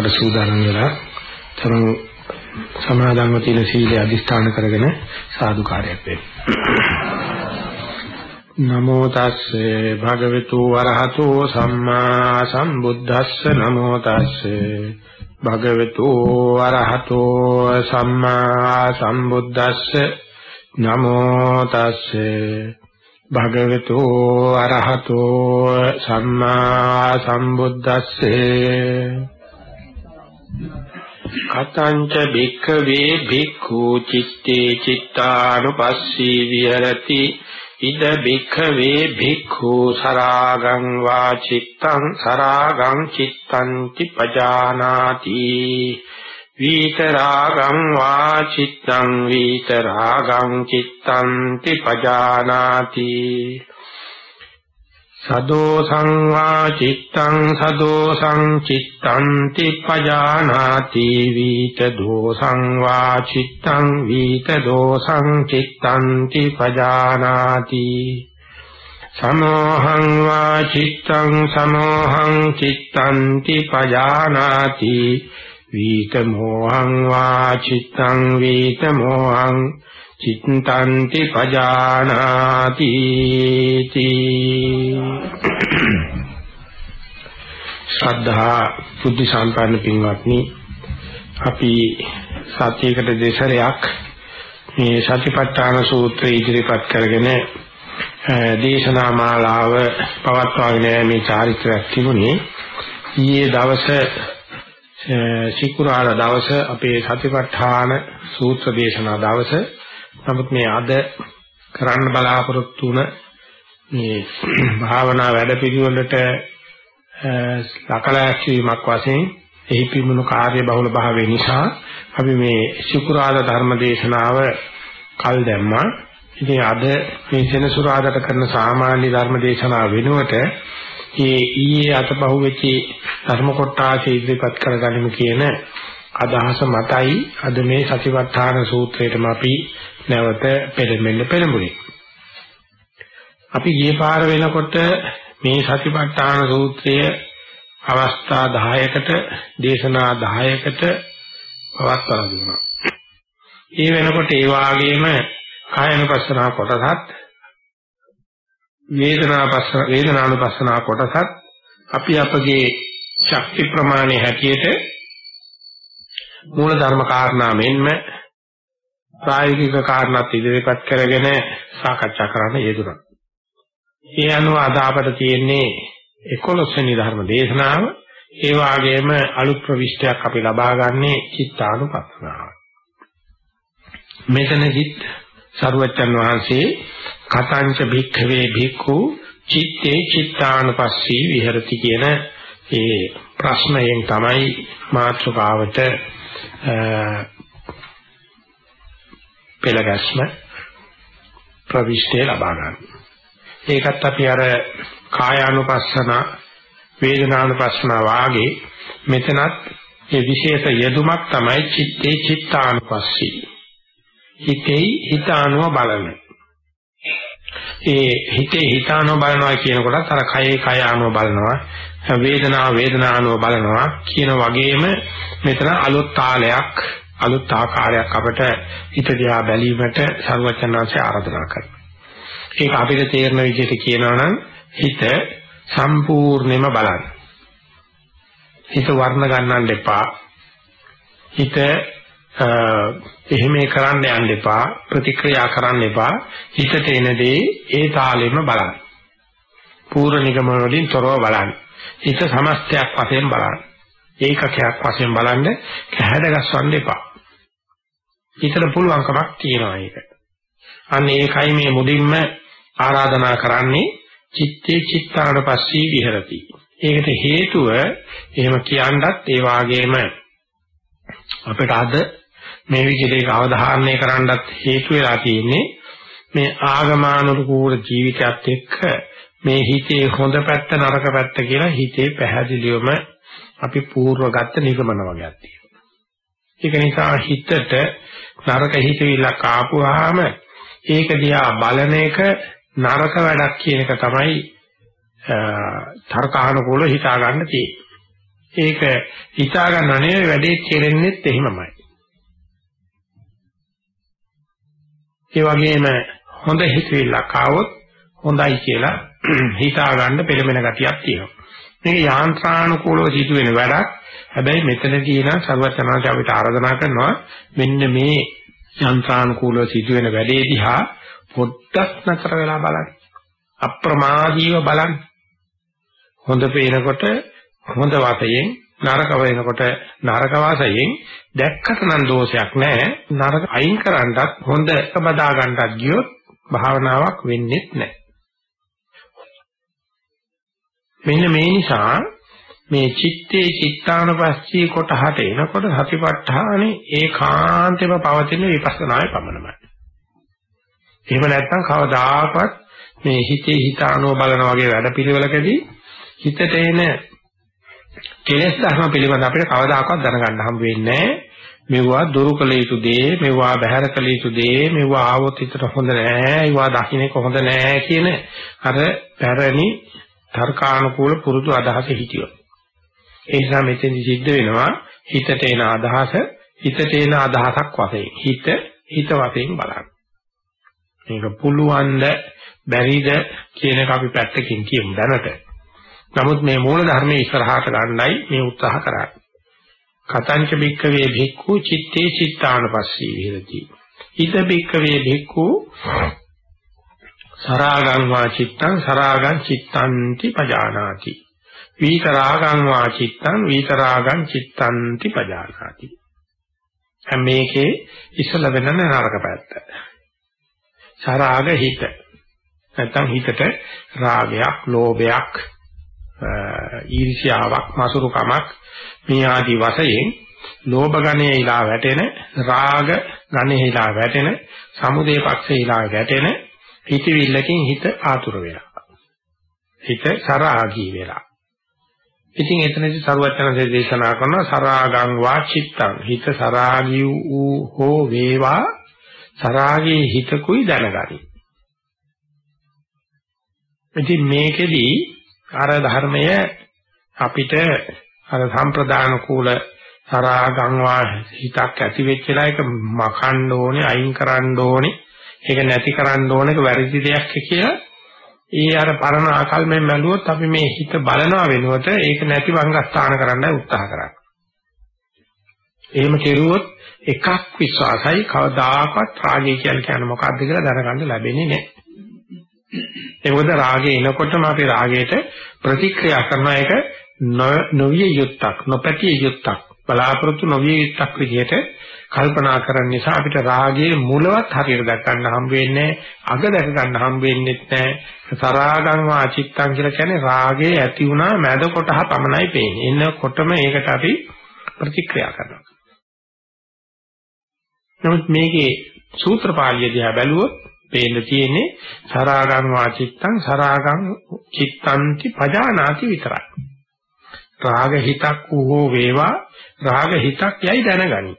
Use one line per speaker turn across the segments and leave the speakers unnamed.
දේශනාවකට සූදානම් වෙලා තමන් සමාදන්ව තියෙන සීලය අදිස්ථාන කරගෙන සාදුකාරයක් වෙන්න. නමෝ තස්සේ භගවතු වරහතෝ සම්මා සම්බුද්දස්ස. නමෝ තස්සේ භගවතු වරහතෝ සම්මා සම්බුද්දස්ස. නමෝ තස්සේ භගවතු අරහතෝ සම්මා සම්බුද්දස්සේ. කතංච භික්ඛවේ භික්ඛු චිත්තේ චිත්තානුපස්සී විහෙරති. ඉද භික්ඛවේ භික්ඛු සරාගං වා චිත්තං සරාගං චිත්තං තිපජානාති විතරාගං වා චිත්තං විතරාගං චිත්තං තිපජානාති සදෝසං වා චිත්තං සදෝසං චිත්තං තිපජානාති විත දෝසං වා චිත්තං විත දෝසං චිත්තං තිපජානාති සමෝහං වා චිත්තං සමෝහං චිත්තං තිපජානාති වීත මොහං වා චිත්තං වීත මොහං චිත්තන්ති පජානාති ශ්‍රද්ධා බුද්ධ සම්පන්න පින්වත්නි අපි සත්‍යයකට දෙසරයක් මේ සතිපට්ඨාන සූත්‍රය ඉදිරිපත් කරගෙන දේශනා මාලාව පවත්වාගෙන මේ චාරිත්‍රාක් තිබුණේ ඊයේ දවසේ සිකුරාදා දවස අපේ සතිපට්ඨාන සූත්‍ර දේශනා දවස. නමුත් මේ අද කරන්න බලාපොරොත්තු වුණ මේ භාවනා වැඩපිළිවෙලට ලකලැස්වීමක් වශයෙන් එහි පිමුණු කාර්ය බහුල භාවය නිසා අපි මේ සිකුරාදා ධර්ම දේශනාව කල් දැම්මා. ඉතින් අද මේ සෙනසුරාදාට කරන සාමාන්‍ය ධර්ම දේශනාව වෙනුවට ඒ ඊයේ අතපහුවෙච්ච ධර්ම කොටාසේ ඉදිරිපත් කරගනිමු කියන අදහස මතයි අද මේ සතිපට්ඨාන සූත්‍රයටම අපි නැවත පෙළඹෙන්න පෙළඹුණේ. අපි ගිය පාර වෙනකොට මේ සතිපට්ඨාන සූත්‍රය අවස්ථා 10කට දේශනා 10කට පවත්වලා දුන්නා. ඒ වෙනකොට ඒ වාගේම කායනුපස්සනා කොටසත් වේදනාපස්ස වේදනානුපස්සනා කොටසත් අපි අපගේ ශක්ති ප්‍රමාණය හැටියට මූල ධර්ම කාරණා මෙන්ම ප්‍රායෝගික කාරණාත් ඉදිරිපත් කරගෙන සාකච්ඡා කරන්න යෙදුණා. ඒ අනුව අද අපට තියෙන්නේ 11 වෙනි ධර්ම දේශනාව. ඒ වගේම අලුත් ප්‍රවිෂ්ටයක් අපි ලබා ගන්නේ චිත්තානුපස්සනාව. මෙතනදිත් සරුවච්චන් වහන්සේ කතංච භික්ඛවේ භික්ඛු චිත්තේ චිත්තානුපස්සී විහෙරති කියන ඒ ප්‍රශ්නයෙන් තමයි මාතෘකාවට පෙළගැස්ම ප්‍රවිෂ්ඨය ලබා ගන්න. ඒකත් අපි අර කායානුපස්සන වේදනානුපස්සන වාගේ මෙතනත් ඒ විශේෂ යෙදුමක් තමයි චිත්තේ චිත්තානුපස්සී. හිතේ හිතානුව බලන. ඒ හිතේ හිතානෝ බලනවා කියන කොටත් අර කයේ කය ආනෝ බලනවා වේදනාව වේදනානෝ බලනවා කියන වගේම මෙතන අලුත් තාලයක් අලුත් ආකාරයක් අපට හිත දිහා බැලීමට සර්වචනාංශය ආරාධනා කරනවා. ඒක අපිට තේරෙන විදිහට කියනවා නම් හිත සම්පූර්ණයෙන්ම බලන්න. හිත වර්ණ ගන්නන්න එපා. හිත එහෙම කරන්න යන්න එපා ප්‍රතික්‍රියා කරන්න එපා හිතට එන දේ ඒ තාලෙම බලන්න. පූර්ණ නිගමන වලින් තොරව බලන්න. හිත සමස්තයක් වශයෙන් බලන්න. ඒකකයක් වශයෙන් බලන්න කැහැඩ ගස්වන්න එපා. හිතට පුළුවන්කමක් තියෙනවා ඒක. අන්න ඒකයි මේ මුලින්ම ආරාධනා කරන්නේ චිත්තේ චිත්තාන පස්සී විහෙරති. ඒකට හේතුව එහෙම කියනවත් ඒ වාගේම අපිට අද මේ විදිහට අවධාරණය කරන්නත් හේතු වෙලා තියෙන්නේ මේ ආගමානුකූල ජීවිතයත් එක්ක මේ හිතේ හොඳ පැත්ත නරක පැත්ත කියලා හිතේ පැහැදිලිවම අපි పూర్වගත නිගමන වගේක් තියෙනවා. ඒක නිසා හිතට නරක හිතවිල්ලක් ආපුවාම ඒක දිහා බලන එක නරක වැඩක් කියන එක තමයි තර්කානුකූලව හිතා ගන්න තියෙන්නේ. ඒක හිතා ගන්න නෙවෙයි වැඩේ කෙරෙන්නෙත් එහෙමමයි. ඒ වගේම හොඳ හිතවිල්ලක් ආවොත් හොඳයි කියලා හිතා ගන්න පෙළඹෙන ගතියක් තියෙනවා. මේක යාන්ත්‍රානුකූලව සිදුවෙන වැඩක්. හැබැයි මෙතනදී නම් සර්වචනාච අපිට ආරාධනා කරනවා මෙන්න මේ යන්ත්‍රානුකූලව සිදුවෙන වැඩේ දිහා පොඩ්ඩක් නතර වෙලා බලන්න. අප්‍රමාදීව බලන්න. හොඳ පේනකොට හොඳ වාතයෙන් නරක වෙනකොට නරක වාසයෙන් දැක්කට නම් දෝෂයක් නැහැ නරක අයින් කරන්නත් හොඳ බදා ගන්නත් ගියොත් භාවනාවක් වෙන්නේ නැහැ මෙන්න මේ නිසා මේ චිත්තේ චිත්තානුපස්සී කොටහට එනකොට සතිපට්ඨානේ ඒකාන්තෙම පවතින විපස්සනායේ පමණයි. එහෙම නැත්නම් කවදාකවත් මේ හිතේ හිතානෝ බලන වගේ වැඩපිළිවෙලකදී හිතට එන කෙලෙස් ධර්ම පිළිබඳ අපිට කවදාකවත් දැනගන්න හම්බ වෙන්නේ මෙවුවා දුරු කළ යුතු දේ මෙවුවා බහැර කළ යුතු දේ මෙවුවා ආවොත් හිතට හොඳ නෑ ඒවා දකින්න හොඳ නෑ කියන අර පැරණි තර්කානුකූල පුරුදු අදහස හිටියොත් ඒ නිසා මෙතෙන්දි සිද්ධ වෙනවා හිතට එන අදහස හිතට එන අදහසක් වශයෙන් හිත හිත වශයෙන් බලන්න මේක පුළුවන්ද බැරිද කියන එක අපි පැත්තකින් කියමු දැනට නමුත් මේ මූල ධර්මයේ ඉස්සරහට ගන්නයි මේ උත්සාහ කරන්නේ. කතංච බික්කවේ භික්ඛු චitte චිත්තානපස්සී විහෙරති. ඉද බික්කවේ භික්ඛු සරාගං වා චිත්තං සරාගං චිත්තන්ති පජානාති. විතරාගං වා චිත්තං විතරාගං චිත්තන්ති පජානාති. මේකේ ඉස්සල වෙන නරක පැත්ත. සරාග හිත. නැත්තම් හිතට රාගයක්, ලෝභයක්, ඊර්ෂ්‍යාවක් මසුරුකමක් මේ ආදි වශයෙන් ලෝභ ගණයේ ඉලා වැටෙන රාග ගණයේ ඉලා වැටෙන සමුදේ පක්ෂේ ඉලා වැටෙන හිතවිල්ලකින් හිත ආතුර වෙලා හිත සරාගී වෙලා ඉතින් එතනදී සරුවචනසේ දේශනා කරන සරාගං වාචිත්තං හිත සරාගී වූ හෝ වේවා සරාගී හිතකුයි දැනගනි. ඉතින් මේකෙදී අර ධර්මය අපිට අර සම්ප්‍රදාන කූල සරාගංවා හිතක් ඇති වෙච්ච එක මකන්න ඕනේ අයින් කරන්න ඕනේ. ඒක නැති කරන්න ඕනේ ඒක වැරදි දෙයක් කියලා ඒ අර පරණ ආකල්පෙන් බැලුවොත් අපි මේ හිත බලනවා වෙනුවට ඒක නැති වංගස්ථාන කරන්න උත්සාහ කරන්නේ. එහෙම කෙරුවොත් එකක් විශ්වාසයි කවදාකවත් රාගය කියන්නේ මොකක්ද කියලා දැනගන්න ලැබෙන්නේ නැහැ. ඒ මොකද රාගය එනකොටම අපි රාගයට ප්‍රතික්‍රියා කරන එක නොවිය යුත්තක් නොපැතිය යුත්තක් බලාපොරොත්තු නොවිය යුත්තක් විදිහට කල්පනා කරන නිසා අපිට රාගයේ මුලවත් හරියට දැක ගන්න හම්බ වෙන්නේ අග දැක ගන්න හම්බ වෙන්නේ නැහැ. සරාගං වාචිත්තං කියලා කියන්නේ රාගයේ ඇති වුණා මැද කොටහ පමණයි පේන්නේ. එන්නකොටම ඒකට අපි ප්‍රතික්‍රියා කරනවා. නමුත් මේකේ සූත්‍ර පාළිය දිහා බැලුවොත් පේන්න තියෙන්නේ සරාගං වාචිත්තං සරාගං චිත්තන්ති පජානාති විතරයි. රාග හිතක් වූ වේවා. රාග හිතක් යයි දැනගනි.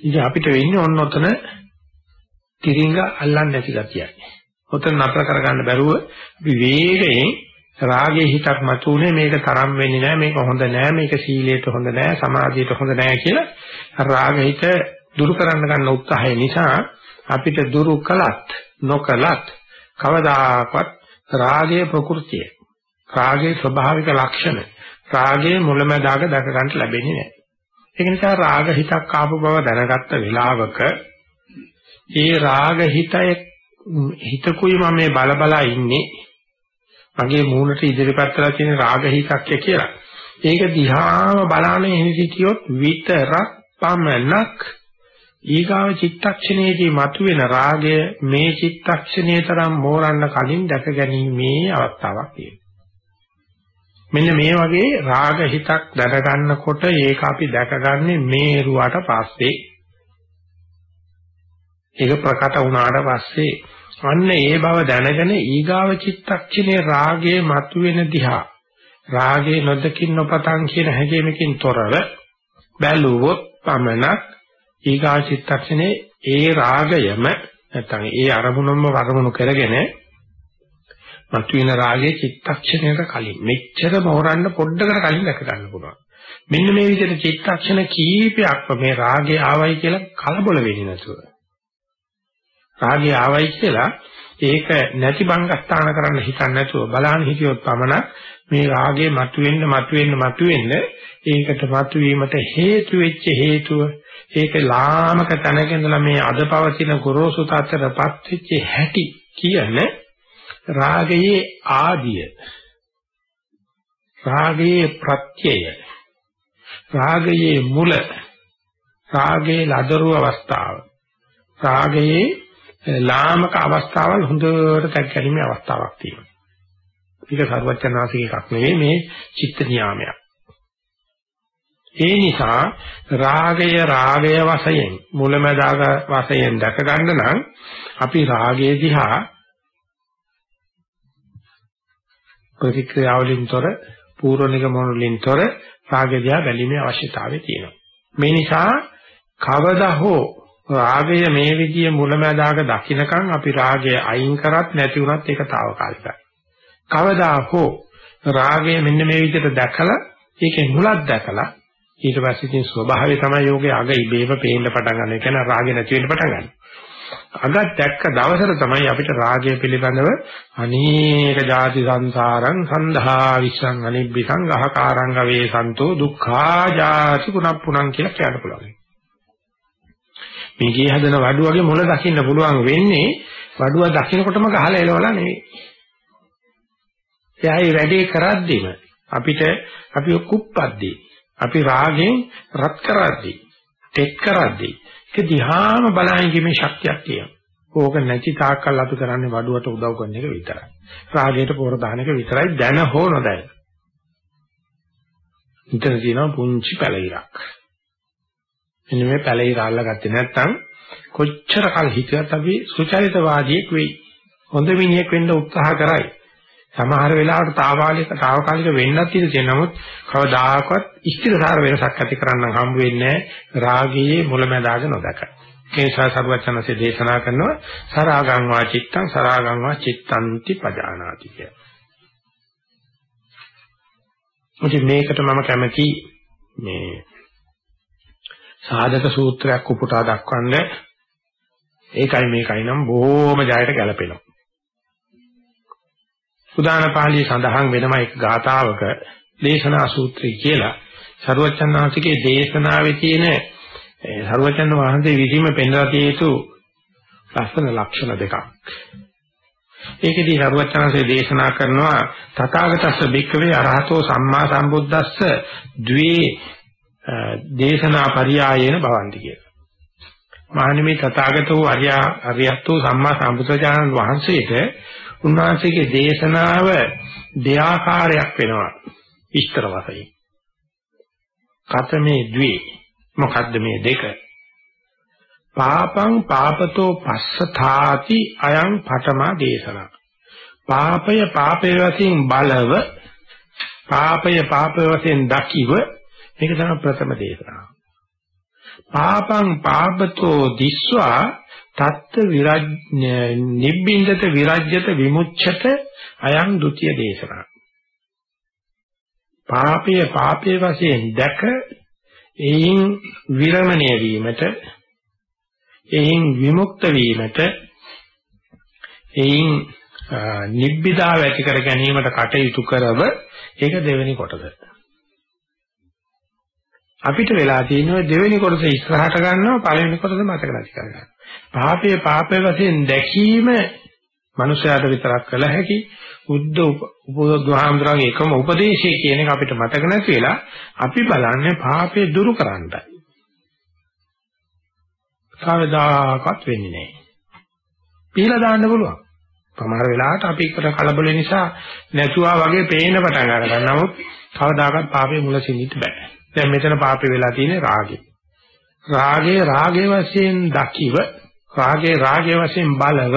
ඉතින් අපිට වෙන්නේ ඔන්න ඔතන තිරින්ග අල්ලන්නේ නැති ගතියයි. ඔතන නතර කරගන්න බැරුව අපි වේගයෙන් රාගයේ හිතක් මතුනේ මේක තරම් වෙන්නේ නැහැ මේක හොඳ නැහැ මේක සීලයට හොඳ නැහැ සමාධියට හොඳ නැහැ කියලා රාග හිත දුරු කරන්න ගන්න උත්සාහය නිසා අපිට දුරු කළත් නොකළත් කවදාකවත් රාගයේ ප්‍රകൃතිය රාගයේ ස්වභාවික ලක්ෂණ රාගයේ මුලැමැදාක දැක ගන්න ලැබෙන්නේ නැහැ. ඒක නිසා රාග හිතක් ආපු බව දැනගත්ත වෙලාවක ඒ රාග හිතය හිතකුයි මම මේ බල බලා ඉන්නේ මගේ මූණට ඉදිරිපත් කරලා තියෙන රාග හිතක් කියලා. ඒක දිහාම බලාගෙන ඉඳි සිටියොත් විතරක් පමණක් ඊගාව චිත්තක්ෂණයේදී මතුවෙන රාගය මේ චිත්තක්ෂණයේ තරම් මෝරන්න කලින් දැක ගැනීමේ අවස්ථාවක් තියෙනවා. මෙන්න මේ වගේ රාග හිතක් දැනගන්නකොට ඒක අපි දැකගන්නේ මේරුවට පස්සේ. ඒක ප්‍රකට වුණාට පස්සේ. අන්න ඒ බව දැනගෙන ඊගාව චිත්තක්ෂණේ රාගයේ මතුවෙන දිහා රාගේ නොදකින් නොපතන් කියන හැඟීමකින් තොරව බැලුවොත් පමණක් ඊගා චිත්තක්ෂණේ ඒ රාගයම නැත්නම් ඒ අරමුණම වරමුණු කරගෙන මතුවෙන රාගයේ චිත්තක්ෂණයට කලින් මෙච්චර මොහරන්න පොඩ්ඩකට කලින් දැක ගන්න පුළුවන්. මෙන්න මේ විදිහට චිත්තක්ෂණ කීපයක්ම මේ රාගය ආවයි කියලා කලබල වෙන්නේ නැතුව. රාගය ආවයි කියලා ඒක නැති බංගස්ථාන කරන්න හිතන්නේ නැතුව බලන්න හිතියොත් පමණක් මේ රාගය මතුවෙන්න මතුවෙන්න මතුවෙන්න ඒකට මතුවීමට හේතු වෙච්ච හේතුව ඒක ලාමක තැනක ඉඳලා මේ අද පවතින ගොරෝසු තත්ත්වයටපත් වෙච්ච හැටි කියන රාගයේ ආදිය රාගයේ ප්‍රත්‍යය රාගයේ මුල රාගයේ ලදරු අවස්ථාව රාගයේ ලාමක අවස්ථාවල් හොඳට දැක්කීමේ අවස්ථාවක් තියෙනවා. ඒක සර්වචනාසික එකක් නෙවෙයි මේ චිත්ත නියාමයක්. ඒ නිසා රාගය රාගය වශයෙන් මුලමදාග වශයෙන් දැක ගන්න නම් අපි රාගයේ දිහා ප්‍රතික්‍රියාවලින් තොර පූර්ව නිගමනවලින් තොර රාගය දිහා බැලීමේ අවශ්‍යතාවය තියෙනවා. මේ නිසා කවදා හෝ රාගය මේ විදිය මුලමදාග දකින්නකම් අපි රාගය අයින් කරත් නැති වුණත් ඒක తాවකාලිකයි. කවදා හෝ රාගය මෙන්න මේ විදිහට දැකලා ඒකේ මුලක් දැකලා ඊට පස්සේ ඉතින් ස්වභාවය තමයි යෝගේ අග ඉබේම පේන්න පටන් ගන්න. ඒ කියන්නේ රාගය නැති වෙන්න පටන් ගන්නවා. අගත් දැක්ක දවසට තමයි අපිට රාගය පිළිබඳව අනේක ಜಾති සංසාරං සන්ධා විස්සං අනිබ්බිසං අහකාරං වේ සන්තෝ දුක්ඛා ಜಾති පුනප්පුණං කියලා කියන්න පුළුවන්. මේ ගේ හදන වඩුවගේ මොළ දකින්න පුළුවන් වෙන්නේ වඩුව දකින්නකොටම ගහලා එලවලා නෙවෙයි. එයායි වැඩේ කරද්දිම අපිට අපි කුප්පද්දී අපි රාගෙන් රත් කරද්දී ටෙක් කරද්දී ඒක දිහාම බලහින් කිමේ ශක්තියක් තියෙනවා. ඕක නැති තාක්කල් අපි කරන්නේ වඩුවට උදව් කරන එක විතරයි. රාගයට පොර දාන එක විතරයි දැන හෝ නොදැන. හිතන තියෙනවා පුංචි පැලිරක්. මෙන්න මේ පැලිර අල්ලගත්තේ නැත්නම් කොච්චර කල් හිටියත් අපි සුචරිතවාදියෙක් වෙයි. හොඳ මිනිහෙක් වෙන්න උත්සාහ කරයි. සමහර වෙලාවට తాවකාලික తాවකාලික වෙන්නත් ඉතින් නමුත් කවදාකවත් ස්ථිරතර වෙනසක් ඇති කරන්න හම්බ වෙන්නේ රාගයේ මුලැමැදාග නොදක. ඒ නිසා සරුවචනසේ දේශනා කරනවා සරාගං වා චිත්තං සරාගං වා චිත්තන්ති පජානාති කිය. මුචි මේකට මම කැමති මේ සාධක සූත්‍රයක් උපුටා දක්වන්න ඒකයි මේකයි නම් බොහොම ජයට ගැලපෙනවා. උදාන පාළිය සඳහන් වෙනම එක ගාතාවක දේශනා සූත්‍රය කියලා සරුවචනාංශිකේ දේශනාවේ තියෙන සරුවචන වහන්සේ විසීම පෙන්වා තිය යුතු ලස්සන ලක්ෂණ දෙකක්. ඒකෙදී සරුවචනාංශේ දේශනා කරනවා තථාගතස්ස භික්ඛවේ අරහතෝ සම්මා සම්බුද්දස්ස ද්වේ දේශනා පරියායේන භවಂತಿ කියලා. මහණෙනි තථාගතෝ අරියා අරියත්තු සම්මා සම්බුද්ධජානන් වහන්සේට උන්වහන්සේගේ දේශනාව දෙආකාරයක් වෙනවා විස්තර වශයෙන්. කතමේ ද්වේ මොකද්ද මේ දෙක? පාපං පාපතෝ පස්සථාති අයං පඨමා දේශනා. පාපය පාපේ වශයෙන් බලව පාපය පාපේ වශයෙන් දකිව මේක තමයි ප්‍රථම දේශනාව. පාපං පාපතෝ දිස්වා තත්ත විරජ් නිබ්බින්දත විරජ්‍යත විමුච්ඡත අයං ဒ ුතිය දේශනා. පාපයේ පාපයේ වශයෙන් දැක එයින් විරමණය වීමට එයින් විමුක්ත වීමට එයින් නිබ්බිදාව ඇති කර ගැනීමට කටයුතු කරව ඒක දෙවෙනි කොටස. අපිට වෙලා තියෙනවා දෙවෙනි කොටස ඉස්සරහට ගන්නවා පළවෙනි කොටස මතක නැති කරගන්න. පාපයේ පාපයේ වශයෙන් දැකීම මනුෂයාට විතරක් කළ හැකි බුද්ධ උපදවහාමුදුරන්ගේ එකම උපදේශය කියන එක අපිට මතක නැති වෙලා අපි බලන්නේ පාපේ දුරු කරන්නයි. කවදාකවත් වෙන්නේ නැහැ. පීලා දාන්න පුළුවන්. සමහර වෙලාවට අපි එකට කලබල නිසා නැතුවා වගේ පේන පටන් ගන්නවා. නමුත් කවදාකවත් පාපේ මුල සිඳින්න බෑ. දැන් මෙතන පාපේ වෙලා තියෙන්නේ රාගය. රාගයේ රාගයේ වශයෙන් දකිව රාගයේ රාගයේ වශයෙන් බලව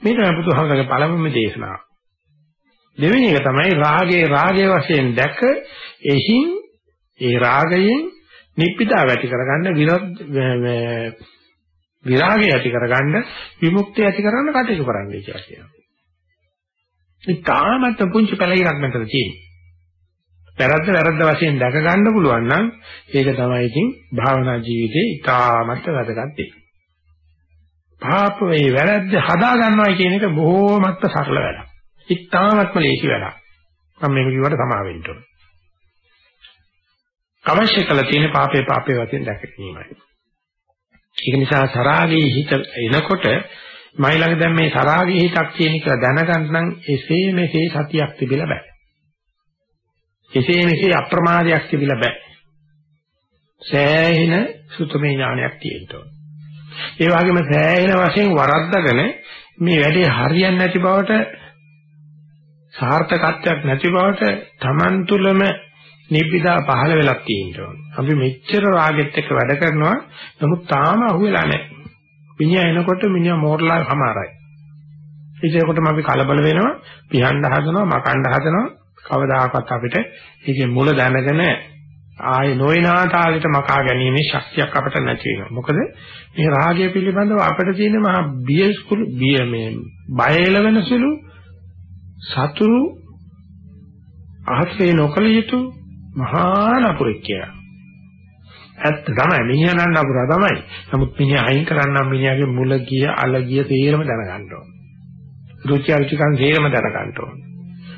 මේ තමයි බුදුහාමරගේ පළමුම දේශනාව. දෙවෙනි එක තමයි රාගයේ රාගයේ වශයෙන් දැක එහින් ඒ රාගයෙන් නිප්පිතා වැටි කරගන්න විරෝධ විරාගය ඇති කරගන්න විමුක්තිය ඇති කරගන්න කටයුතු කරන්නයි කියලා කියනවා. මේ තාමත් පුංචි පැලිරක් මෙතන තියෙන්නේ. වැරද්ද වැරද්ද වශයෙන් දැක ගන්න පුළුවන් නම් ඒක තමයි ඉතින් භාවනා ජීවිතේ ඉතාමත් වැදගත් දෙයක්. පාප වේ වැරද්ද හදා ගන්නවා කියන එක බොහෝමත්ම සරල වැඩක්. ඉතාමත්ම ලේසි වැඩක්. මම මේක කිව්වට සමා වෙන්න ඕන. අවශ්‍ය කළ තියෙන පාපේ පාපේ වශයෙන් දැක ගැනීමයි. ඒක නිසා සරාගී හිත එනකොට මයි ළඟ දැන් මේ සරාගී හිතක් කියන එක දැනගන්න නම් එසේ මෙසේ සතියක් තිබිලා බෑ. එසේ මෙසේ අප්‍රමාදයක් තිබිලා බෑ. සෑහෙන සුතමේ ඥානයක් තියෙන්න ඕන. ඒ වගේම සෑහෙන වශයෙන් වරද්දගෙන මේ වැඩේ හරියන්නේ නැති බවට සාර්ථකත්වයක් නැති බවට Taman තුලම නිබ්බිදා පහළ වෙලා තියෙනවා. අපි මෙච්චර රාගෙත් එක්ක වැඩ කරනවා නමුත් තාම අහුවෙලා නැහැ. මිනිහා එනකොට මිනිහා මෝරලා හමාරයි. ඒකකොටම අපි කලබල වෙනවා, පිහන්න හදනවා, මකන්න හදනවා. කවදාකවත් අපිට ඒකේ මුල දැනගෙන ආයේ නොයනා තාලෙට මකා ගැනීමේ ශක්තියක් අපිට නැති වෙනවා. මොකද මේ රාගය පිළිබඳව අපිට තියෙන මහා බියස්කුළු බිය මේ බය එළවෙන සුළු සතුරු අහසේ නොකල යුතු මහා නපුරෙක් කියලා. ඇත්ත තමයි මිනිහා නම් නපුරා තමයි. නමුත් මිනිහා අයින් කරන්නම් මිනිහාගේ මුල ගිය අල ගිය තේරම දැනගන්න ඕන. රුචි අරුචිකන් තේරම දැනගන්න ඕන.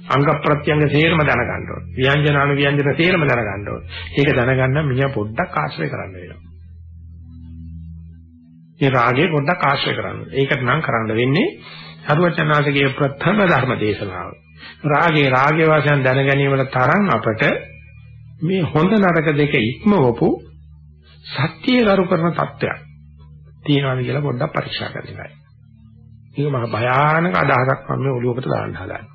අංග ප්‍රත්‍යංග තේරම දැනගන්න ඕන. ව්‍යංජන අනු ව්‍යංජන තේරම දැනගන්න ඕන. ඒක දැනගන්න මිනිහා පොඩ්ඩක් ආශ්‍රය කරන්න වෙනවා. මේ රාගේ පොඩ්ඩක් ආශ්‍රය කරන්න. ඒකට නම් කරන්න වෙන්නේ සරුවචනාථගේ ප්‍රථම ධර්ම දේශනාව. රාගේ රාගේ වශයෙන් දැන ගැනීමට තරම් අපට මේ හොඳ නරක දෙක ඉක්මවපු සත්‍යය කරු කරන தත්වයක් තියෙනවාද කියලා පොඩ්ඩක් පරීක්ෂා කරන්න ඉවරයි. මේක මහ භයානක අදහසක් මම මේ ඔළුවකට දාන්න හදන්නේ.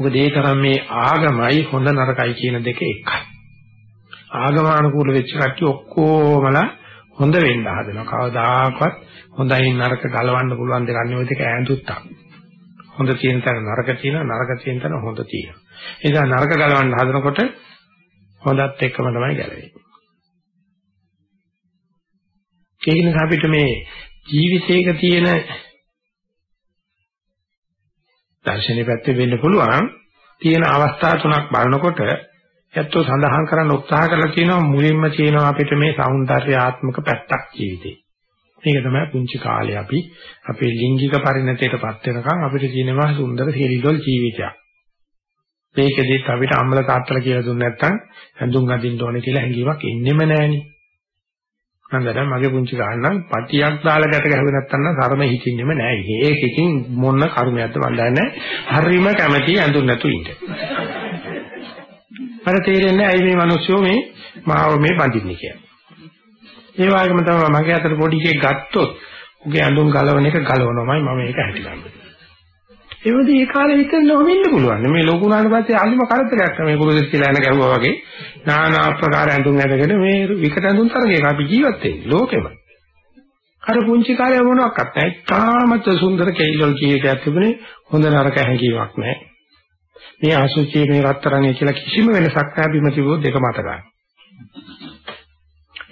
මොකද ඒ තරම් මේ ආගමයි හොඳ නරකයි කියන දෙක එකයි. ආගමානුකූල වෙච්ච කට්ටිය ඔක්කොමලා හොඳ වෙන්න හදනවා. කවදාකවත් හොඳයි නරක ගලවන්න පුළුවන් දෙයක් නෙවෙයි දෙක ඈඳුත්තක්. හොඳ තියෙන තැන නරක තියෙනවා නරක තියෙන තැන හොඳ තියෙනවා. ඒ නිසා නරක ගලවන්න හදනකොට හොඳත් එක්කම තමයි ගැලවෙන්නේ. ඒක නිසා අපිට මේ ජීවිතයක තියෙන දර්ශනීය පැත්තේ වෙන්න පුළුවන් තියෙන අවස්ථා තුනක් බලනකොට ඇත්තෝ සඳහන් කරන්න උත්සාහ කරලා තියෙනවා මුලින්ම තියෙනවා අපිට මේ సౌందర్యාත්මක පැත්තක් ජීවිතේ. මේක තමයි පුංචි කාලේ අපි අපේ ලිංගික පරිණතයටපත් වෙනකන් අපිට තියෙනවා සුන්දර සිරිදොල් ජීවිතයක්. මේකෙදිත් අපිට අම්ල තාත්තලා කියලා දුන්නේ නැත්නම් හඳුන් අදින්න ඕනේ කියලා හැඟීමක් එන්නෙම නැහෙනේ. නන්දට මගේ පුංචි කාලේ නම් පටියක් දාලා ගැට ගැහුවේ නැත්නම් සරම හිතින්නෙම නෑ. ඒක ඉතින් මොන කර්මයක්ද මන් දන්නේ හරිම කැමැති ඇඳුම් නැතු ඉන්න. අර තේරෙන්නේ ඇයි මේ මිනිස්සු මේ මාව මේ බඳින්නේ කියලා. ඒ වගේම තමයි මගේ අතට පොඩි එකෙක් ගත්තොත් උගේ ඇඳුම් ගලවන එක ගලවනවාමයි මම ඒක හැටිගන්නේ. ඒ වගේ ඒ කාලේ හිතන්න නොවෙන්න පුළුවන්. මේ ලොකු උනාට පස්සේ අලිම කරදරයක් තමයි කුරුදෙස් කියලා එන ගැහුවා වගේ. নানা ආකාර ඇඳුම් ඇඳගෙන මේ විකට ඇඳුම් තරගයක අපි ජීවත් වෙන්නේ ලෝකෙම. අර පුංචි කාලේ මොනවාක්වත් නැහැ. තාමත් සුන්දර කෙයිලල් ජීවිතයක් තිබුණේ හොඳ නරක හැඟීමක් නැහැ. මේ අසුචි මේ රත්තරන්ගේ කියලා කිසිම වෙනසක් නැහැ බිම තිබුණොත් දෙක මත ගන්න.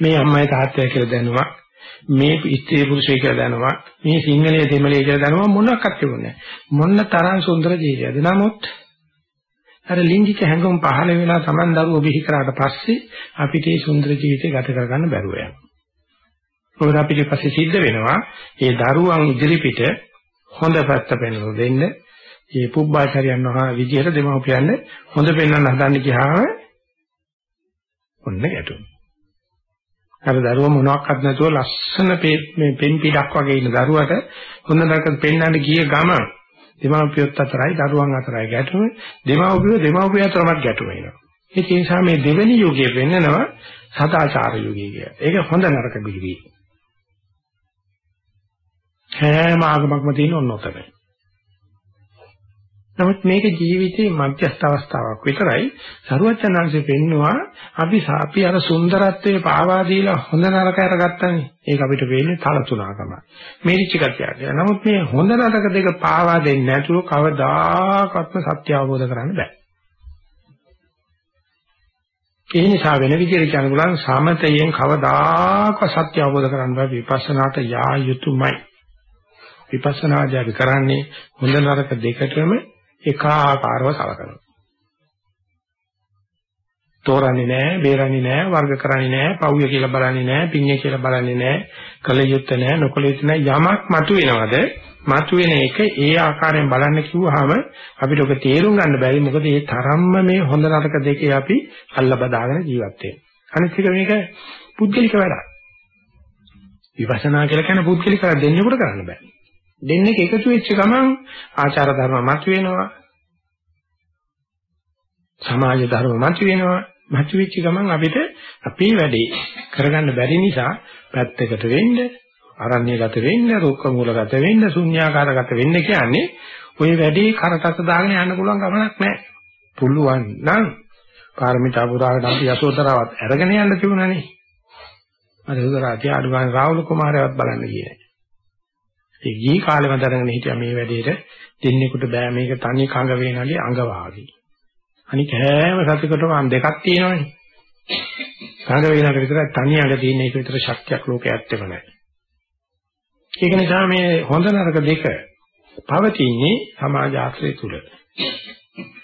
මේ අම්මයි තාත්තයි කියලා දැනුවා මේ ස්ත්‍රී පුරුෂය කියලා දැනවා. මේ සිංහලයේ දෙමළේ කියලා දැනවා. මොනක්වත් තිබුණේ මොන්න තරම් සුන්දර ජීවිතයක්ද? නමුත් අර ලිංගික හැඟුම් පහළ වෙලා Taman දරුවෝ බිහි කරාට පස්සේ අපිට මේ සුන්දර ජීවිතය ගත කරගන්න බැරුව යනවා. මොකද අපිට පස්සේ සිද්ධ වෙනවා මේ දරුවන් ඉදිරිපිට හොඳ පැත්ත පෙන්වලා දෙන්න. මේ පුබ්බාචාර්යයන් වහන්සේ විදිහට දෙමව්පියන් හොඳ පෙන්වන්න හදන්න ගියාම ඔන්න ගැටුම්. අර දරුවා මොනවාක්වත් නැතුව ලස්සන මේ පෙන් පිටක් වගේ ඉන්න දරුවට හොඳ නරක පෙන්වන්න ගිය ගම දෙමාපියොත් අතරයි දරුවන් අතරයි ගැටුම දෙමාපියෝ දෙමාපිය අතරමත් ගැටුම එනවා. ඒ නිසා මේ දෙවෙනි යුගයේ වෙන්නනවා සදාචාර යුගය කියලා. ඒක හොඳ නරක බිහිවි. හැම ආගමක්ම තියෙන ඔන්න ඔතනයි. නමුත් මේක ජීවිතේ මධ්‍යස්ථ අවස්ථාවක් විතරයි. සරුවචනාංශයෙන් පෙන්නවා අපි අපි අර සුන්දරත්වයේ පාවා දීලා හොඳ නරක අරගත්තනේ. ඒක අපිට වෙන්නේ තලතුණකම. මේරිච්ච කතියක්. නමුත් මේ හොඳ නරක දෙක පාවා දෙන්නේ නැතුව කවදාකවත්ම සත්‍ය අවබෝධ කරන්න බෑ. ඒ නිසා වෙන විදිහට කියන්න පුළුවන් සමතයෙන් කවදාකවත් සත්‍ය අවබෝධ කරන්න බෑ විපස්සනාට යා යුතුයමයි. විපස්සනාදී අපි කරන්නේ හොඳ නරක දෙකටම එකාකාරව සලකනවා. තෝරන්නේ නැහැ, බේරන්නේ නැහැ, වර්ග කරන්නේ නැහැ, පව්‍ය කියලා බලන්නේ නැහැ, පිඤ්ඤ කියලා බලන්නේ නැහැ, කල යුත්තේ නැහැ, නොකල යුත්තේ නැහැ යමක් මතුවෙනවද? මතුවෙන එක ඒ ආකාරයෙන් බලන්න කිව්වහම අපිට ඔක තේරුම් ගන්න බැරි මොකද මේ තරම්ම මේ හොඳ නරක දෙකේ අපි අල්ල බදාගෙන ජීවත් වෙන්නේ. අනිත් එක මේක පුද්ගලික වැඩක්. විපස්සනා කියලා කියන පුද්ගලික වැඩ දෙන්නෙකුට කරන්න බෑ. දෙන්නේ එකතු වෙච්ච ගමන් ආචාර ධර්ම මතුවෙනවා. සමාජ ධර්ම මතුවෙනවා. මතුවෙච්ච ගමන් අපිට අපේ වැඩේ කරගන්න බැරි නිසා පැත්තකට වෙන්න, අරණ්‍යගත වෙන්න, රෝක්ක මූලගත වෙන්න, ශුන්‍යාකාරගත වෙන්න කියන්නේ ওই වැඩේ කරකට දාගෙන යන්න පුළුවන් ගමනක් නැහැ. පුළුවන් නම් පාරමිතා පුරාගෙන අපි යසෝදරාවත් අරගෙන යන්න තිබුණානේ. අර උදරාදී අඩු ගන්න රාහුල කුමාරයවත් බලන්න ගියේ නැහැ. ඒ ගිහි කාලෙම දරගෙන හිටියා මේ වැඩේට දෙන්නෙකුට බෑ මේක තනි කඟ වේනගේ අඟ වාගේ. අනික හැම සතෙකුටම අන් දෙකක් තියෙනවනේ. කඟ වේනකට විතර තනි අඟ තියෙන එක විතර ශක්තියක් ලෝකේ ඇත්තෙම නැහැ. ඒක නිසා මේ හොඳ නරක දෙක පවතින්නේ සමාජ ආශ්‍රය තුල.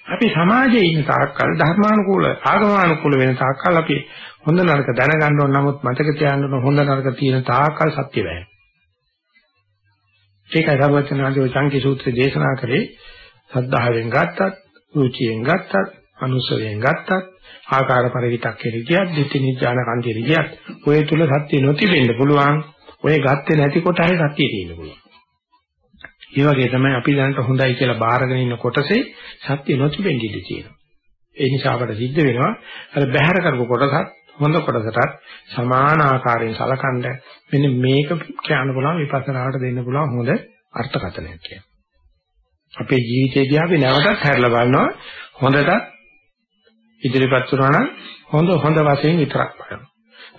අපි සමාජයේ ඉන්න තාක්කල් ධර්මානුකූල ආගමානුකූල වෙන තාක්කල් අපි හොඳ නරක දැනගන්න ඕන නමුත් මතක තියාගන්න හොඳ නරක තියෙන තාක්කල් සත්‍ය වෙයි. ඒකයි සර්වචනාදී චංකි සූත්‍රය දේශනා කරේ සද්ධාවෙන් ගත්තත්, රුචියෙන් ගත්තත්, අනුසවයෙන් ගත්තත්, ආකාර පරිවිතක්කේ ගියත්, ditthi නිජාන කන්තියේ ගියත්, ඔය තුල සත්‍ය නොතිබෙන්න පුළුවන්. ඔය ගත්තේ නැති කොට හරි සත්‍ය තියෙන්න පුළුවන්. ඒ වගේ තමයි අපි දැනට හොඳයි කියලා බාරගෙන ඉන්න කොටසේ සත්‍ය නොතිබෙන්න ඉඩ තියෙනවා. ඒ නිසා අපට සිද්ධ වෙනවා අර බැහැර කරපු කොටසත් හොඳ කොටසටත් සමාන ආකාරයෙන් සලකන්න මෙන්න මේක කියන්න පුළුවන් විපස්සනාවට දෙන්න පුළුවන් හොඳ අර්ථකථනයක් කියලා. අපේ ජීවිතේදී අපි නැවතත් හැරලා බලනවා හොඳට ඉදිරිපත් කරනවා නම් හොඳ හොඳ වශයෙන් විතරක් බලනවා.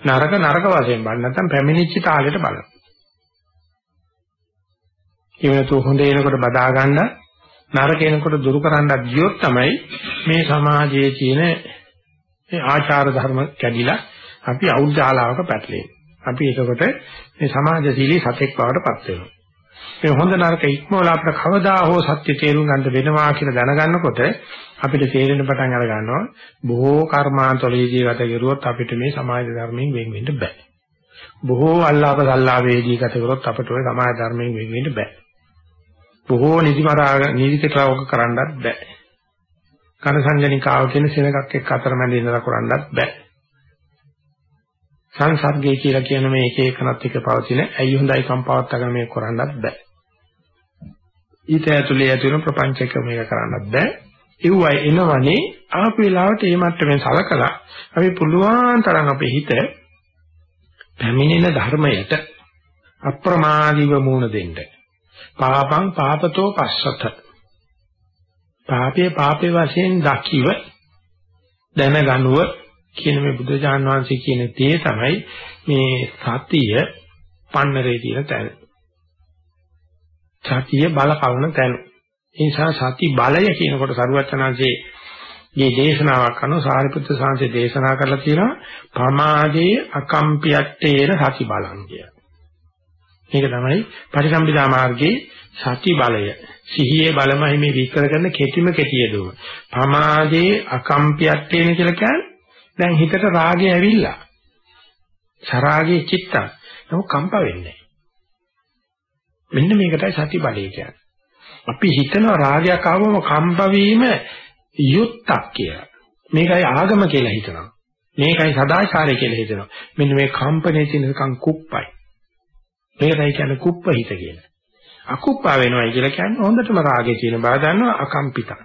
නරක නරක වශයෙන් බලන්න නැත්නම් පැමිණිච්ච තාලෙට බලන්න. ඊවෙනතු හොඳ එනකොට බදා ගන්න නරක එනකොට දුරු කරන්නත් ගියොත් තමයි මේ සමාජයේ තියෙන මේ ආචාර ධර්ම කැඩිලා අපි අවුල්ජාලාවක පැටලෙන්නේ. අපි එතකොට මේ සමාජශීලී සතෙක් බවට පත් වෙනවා. මේ හොඳ නරක ඉක්මවලා අපිට කවදා හෝ සත්‍ය තේරුම් ගන්න වෙනවා කියලා දැනගන්නකොට අපිට තේරෙන පටන් අර ගන්නවා බොහෝ කර්මාන්තවලදී ගත කරුවොත් අපිට මේ සමාජ ධර්මයෙන් වෙන් වෙන්න බෑ. බොහෝ අල්ලාප සල්ලාවේදී ගත කරොත් අපිට ওই සමාජ ධර්මයෙන් වෙන් වෙන්න බෑ. බොහෝ නිදිමරා නිදිකටවක කරන්නත් බෑ. කන සංජනිකාව කියන සෙනගක් එක්ක අතරමැද ඉඳලා කරන්නත් බෑ. සංසර්ගය කියලා කියන මේ එක එකනත් එක පවතින ඇයි හොඳයි කම්පාවත්තගෙන මේක කරන්නත් බෑ. ඊට ඇතුලේ ඇතුළේ ප්‍රපංචක මේක කරන්නත් බෑ. ඒවයි එනවනේ ආපු වෙලාවට මේ මට්ටමින් සලකලා අපි පුළුවන් තරම් අපේ හිත පැමිණෙන ධර්මයට අප්‍රමාදීව මුණ දෙන්න. පාපං පාපතෝ පස්සත පාපේ පාපේ වශයෙන් දකිව දැනගනුව කියන මේ බුදුජාන් වහන්සේ කියන තේ තමයි මේ සතිය පන්නරේ තියෙන තැන. සතිය බල කවන තැන. ඒ නිසා සති බලය කියනකොට සරුවචනාංශේ මේ දේශනාවක් අනුව සාරිපුත්‍ර සාංශේ දේශනා කරලා තියෙනවා ප්‍රමාදේ අකම්පියත්තේන සති බලං කිය. මේක තමයි පරිසම්පදා මාර්ගයේ සති බලය සිහියේ බලමයි මේ විස්තර කරන කෙටිම කෙටිය දුව. පමාදේ අකම්පියත්තේන කියලා කියන්නේ දැන් හිතට රාගය ඇවිල්ලා. සරාගේ චිත්තං. නමුත් කම්ප වෙන්නේ මෙන්න මේකටයි සති බලය කියන්නේ. අපි හිතන රාගයක් ආවම කම්ප වීම යුත්තක් කියලා. මේකයි ආගම කියලා හිතනවා. මේකයි සදාචාරය කියලා හිතනවා. මෙන්න මේ කම්පණයේ තියෙනකම් කුප්පයි. මේකයි කියන්නේ කුප්ප හිත කියලා. අකුප්පා වෙනවයි කියලා කියන්නේ හොඳටම රාගේ තියෙන බව දන්නවා අකම්පිතයි.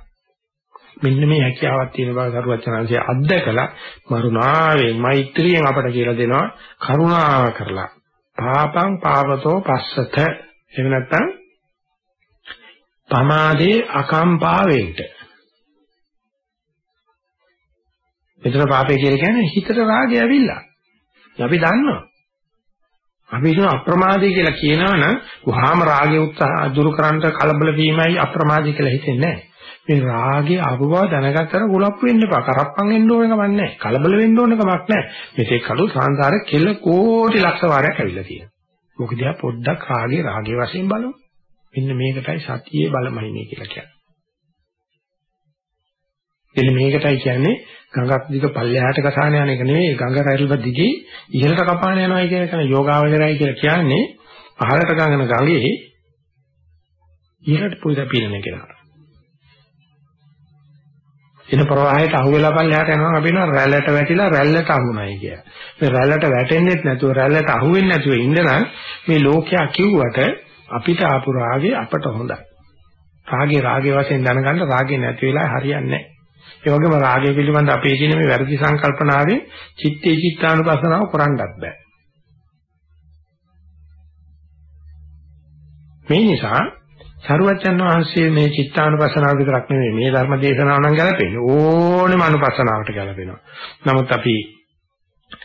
මෙන්න මේ හැකියාවක් තියෙන බව සරුවචනාංශය අත්දකලා මරුණාවෙන් මෛත්‍රියෙන් අපට කියලා දෙනවා කරුණාව කරලා පාපං පාවතෝ පස්සත එහෙම නැත්නම් පමාදේ අකම්පා වෙන්න. මෙතන පාපය කියලා කියන්නේ හිතට රාගය ඇවිල්ලා. අපි දන්නවා. අපි කියන අප්‍රමාදී කියලා කියනවනම් වහාම රාගය උත්සාහ දුරු කරන්නට කලබල වීමයි අප්‍රමාදී කියලා හිතෙන්නේ නැහැ. මේ රාගය ආපුව දැනගත්තර ගොලප්පු වෙන්න එපා. කරප්පන් වෙන්න ඕන කමක් නැහැ. කලබල වෙන්න ඕන කමක් නැහැ. මෙතෙක් කළු සංසාරේ කෙල කෝටි ලක්ෂ වාරයක් ඇවිල්ලා තියෙනවා. මොකද යා පොඩ්ඩක් රාගේ රාගේ වශයෙන් බලමු. මෙන්න මේකටයි සතියේ බලමහිනේ කියලා කියන්නේ. එන්න මේකටයි කියන්නේ ගඟක් දිග පල්ලෙහාට කසාන යන එක නෙවෙයි ගඟ රැල්ව දිගේ ඉහළට කපාන යනවා කියන එක යෝගාවචරයි කියලා කියන්නේ පහළට ගඟන ගඟේ ඉහළට පුරුද පිරෙන කෙනා. එන ප්‍රවාහයට අහු වෙලා පල්ලෙහාට යනවා අපි නෝ රැල්ලට වැටිලා රැල්ලට අහුණයි කිය. මේ රැල්ලට වැටෙන්නෙත් නැතුව රැල්ලට අහු වෙන්නේ නැතුව ඉඳනම් මේ ලෝකයා කිව්වට අපිට ආපු රාගේ අපට හොඳයි. රාගේ රාගේ වශයෙන් දැනගන්න රාගේ නැති වෙලා හරියන්නේ නැහැ. ඒ වගේම රාගය පිළිබඳ අපේ තියෙන මේ වැරදි සංකල්පනාවේ චිත්තේ චිත්තානුපස්සනාව කරන්නත් බෑ. මේ නිසා සරුවච්චන් වහන්සේ මේ චිත්තානුපස්සනාව විතරක් නෙමෙයි මේ ධර්ම දේශනාව නම් ගැලපෙන්නේ ඕනෙම අනුපස්සනාවට ගැලපෙනවා. නමුත් අපි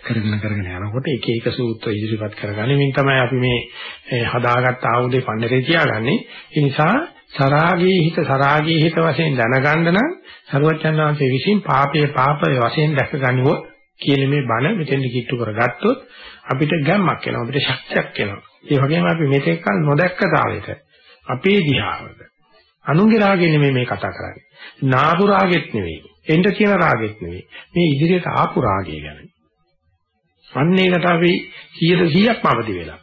කරගෙන කරගෙන යනකොට එක එක සූත්‍ර ඉදිරිපත් කරගනිමින් තමයි අපි මේ හදාගත්ත ආයුධේ පඬරේ තියාගන්නේ. ඒ නිසා සරාගී හිත සරාගී හිත වශයෙන් දැනගන්න නම් සරුවච්චන් වහන්සේ විසින් පාපයේ පාපයේ වශයෙන් දැකගනිවොත් කියන මේ බණ මෙතෙන් කිට්ටු කරගත්තොත් අපිට ගැම්මක් එනවා අපිට ශක්තියක් එනවා. ඒ වගේම අපි මෙතෙක් කල නොදැක්ක තාලෙට අපේ දිහාවට. අනුන්ගේ රාගෙ නෙමෙයි මේ කතා කරන්නේ. නාපු රාගෙත් නෙවෙයි. එන්න කියන රාගෙත් නෙවෙයි. මේ ඉදිරියට ආපු රාගය ගැන. අන්න ඒකට අපි 100%ක්ම අවදි වෙලා.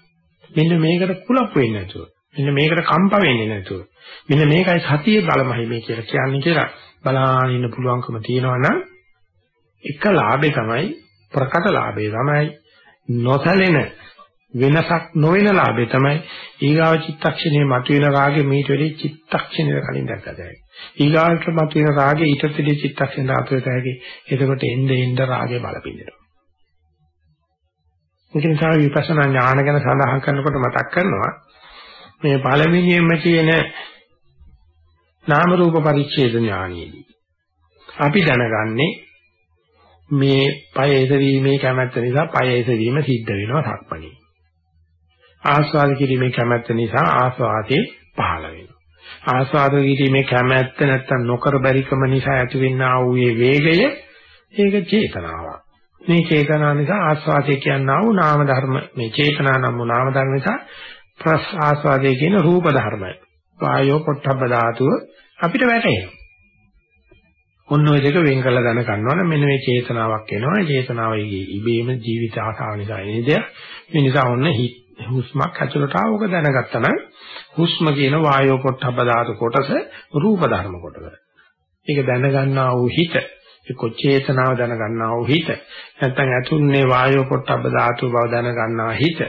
මෙන්න මේකට කුලප් වෙන්නේ නැතුව. මෙන්න මේකට කම්ප වෙන්නේ නැතුව. මෙන්න මේකයි සතිය බලමයි මේ කියලා කියන්නේ කියලා බලාගෙන ඉන්න පුළුවන්කම තියෙනවා නම් එක ලාභේ තමයි ප්‍රකට ලාභේ තමයි නොසැලෙන වෙනසක් නොවන ලාභේ තමයි ඊගාව චිත්තක්ෂණයේ මතුවෙන රාගේ මීට වෙලී චිත්තක්ෂණය කලින් දැක්කදයි. ඊගාවට මතුවෙන රාගේ ඊට පිළි චිත්තක්ෂණ දාපේට හැකි. එතකොට එnde එnde රාගේ බලපින්නවා. ඒක නිසා විපස්සනා ඥාන ගැන සඳහන් කරනකොට මතක් කරනවා මේ පළවෙනියෙන්ම තියෙන නාම රූප පරිච්ඡේද ඥානියේදී අපි දැනගන්නේ මේ පය එසවීමේ කැමැත්ත නිසා පය එසවීම සිද්ධ වෙනවා සක්මණේ. ආස්වාද කිරීමේ කැමැත්ත නිසා ආස්වාදේ පහළ වෙනවා. ආස්වාද කිරීමේ කැමැත්ත නැත්තම් නොකර බැරිකම නිසා ඇතිවෙනා වූ මේ වේගය ඒක චේතනාවක්. මේ චේතනාව නිසා ආස්වාදේ කියනා වූ නාම ධර්ම මේ චේතනා නම් වූ නාම ධර්ම නිසා ප්‍රස් ආස්වාදේ කියන රූප ධර්මයි. වායෝ පොට්ටබ්බ ධාතුව අපිට වැටෙනවා. ඔන්න ඔය දෙක වෙන් කරලා දැන ගන්නවනම් මෙන්න මේ චේතනාවක් එනවා. චේතනාවයි ඉබේම ජීවිත ආසාව නිසා එන දෙයක්. මේ නිසා ඔන්න හිත හුස්මක් ඇතුළට ආවක දැනගත්තා නම් හුස්ම කියන වායෝ පොට්ටබ්බ ධාතු කොටස රූප ධර්ම කොටස. ඒක දැනගන්නා වූ හිත ඒ කොචේතනාව දැනගන්නා වූ හිත නැත්නම් ඇතුන්නේ වායෝ පොට්ටබ්බ ධාතු බව දැනගන්නා හිත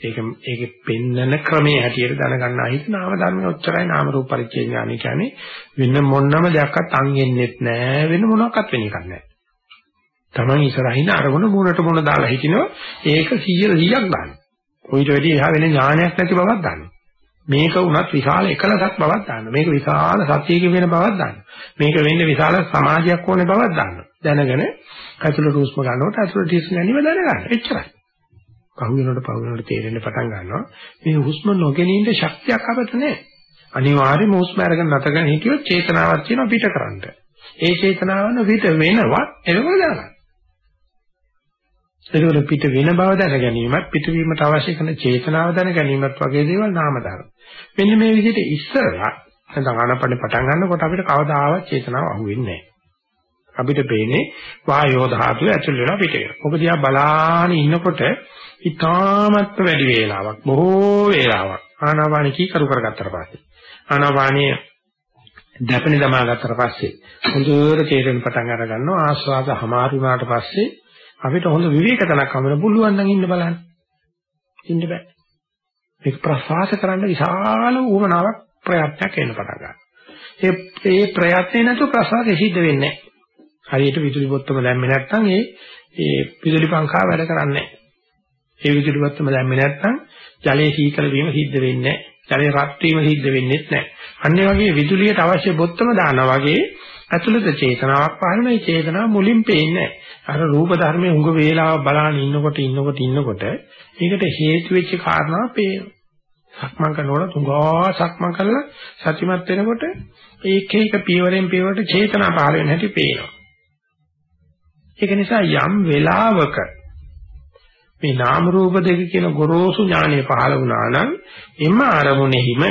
ඒක ඒකේ පෙන්නන ක්‍රමයේ හැටියට දැනගන්නා හිත නාම ධර්ම ඔච්චරයි නාම රූප පරිච්ඡේ ඥානය කියන්නේ වෙන මොනම දෙයක්වත් අං එන්නේත් නැහැ වෙන මොනවාක්වත් වෙන එකක් නැහැ. Taman ඉස්සරහින් අරගෙන මූණට මොන දාලා හිටිනවා ඒක 100 100ක් දාන්න. කොයිට වැඩි එහා වෙන ඥානයක් නැති බවක් ගන්න. මේක උනත් විශාල එකලසක් බවක් ගන්න. මේක විශාල සත්‍යයක වෙන බවක් ගන්න. මේක වෙන්නේ විශාල සමාජයක් ඕනේ බවක් ගන්න. දැනගෙන ඇතුළට හුස්ම ගන්නකොට ඇතුළට හුස්ම ගැනීම දැනගන්න. එච්චරයි. පහු වෙනකොට පහු වෙනකොට තේරෙන්න පටන් ගන්නවා. මේ හුස්ම නොගෙනින්න ශක්තියක් අපිට නැහැ. අනිවාර්යයෙන්ම හුස්ම අරගෙන නැතගෙන හිටියොත් චේතනාවක් තියෙනවා පිට කරන්න. ඒ චේතනාවන පිට වෙනවා එනකොට දාගන්න. ඒකවල පිට වෙන බව දැන ගැනීමත් පිටවීමට අවශ්‍ය කරන චේතනාව දැන ගැනීමත් වගේ දේවල් නාම ධර්ම. මෙන්න මේ විදිහට ඉස්සරලා නැත්නම් ආනපන පටන් ගන්නකොට අපිට කවදාවත් චේතනාව අහුවෙන්නේ නැහැ. අපිට පේන්නේ වායෝ ධාතුව ඇතුල් වෙලා පිට වෙනවා. ඔබ දිහා බලාන ඉන්නකොට ඉතාමත් වැඩි වේලාවක් බොහෝ වේලාවක් ආනාපාන කීකරු කරගත්තට පස්සේ ආනාපානිය දැපෙන දමා ගත්තට පස්සේ හොඳට තේරෙන පටන් අර ගන්නවා ආස්වාද හමාරු වුණාට පස්සේ අපිට හොඳ විවේක තනක් හම්බෙන්න පුළුවන් නම් ඉන්න බලන්න. ඉන්න බෑ. මේක ප්‍රසවාස කරන්න විශාල උවමනාවක් ප්‍රයත්නයක් එන්න පටන් ගන්නවා. ඒ ඒ ප්‍රයත්නේ නැතුව ප්‍රසවාසය සිද්ධ වෙන්නේ නැහැ. හරියට විදුලි පොත්තම දැම්මේ නැත්නම් ඒ ඒ විදුලි පංකා වැඩ කරන්නේ නැහැ. ඒ විදුලි පොත්තම දැම්මේ නැත්නම් ජලයේ සීතල වීම සිද්ධ වෙන්නේ නැහැ. ජලයේ රත් වීම සිද්ධ වෙන්නේ නැහැ. අන්න ඒ වගේ විදුලියට අවශ්‍ය බොත්තම දානවා වගේ ඇතුළත චේතනාවක් පහළ මේ චේතනාව මුලින් පේන්නේ අර රූප ධර්මයේ උඟ වේලාව බලන ඉන්නකොට ඉන්නකොට ඉන්නකොට ඒකට හේතු වෙච්ච කාරණා පේනවා. සක්මන් කරනකොට තුඟා සක්මන් කරලා සතිමත් වෙනකොට ඒක එක පියවරෙන් පියවරට චේතනා පහළ වෙන හැටි පේනවා. ඒක නිසා යම් වෙලාවක මේ නාම රූප දෙක කියන ගොරෝසු ඥානය පහළ වුණා නම් එම අරමුණෙහිම